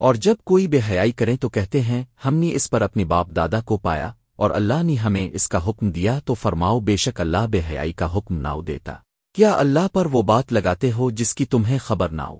اور جب کوئی بے حیائی کریں تو کہتے ہیں، ہم نے اس پر اپنے باپ دادا کو پایا، اور اللہ نے ہمیں اس کا حکم دیا تو فرماؤ بے شک اللہ بے حیائی کا حکم نہ دیتا۔ کیا اللہ پر وہ بات لگاتے ہو جس کی تمہیں خبر نہ ہو؟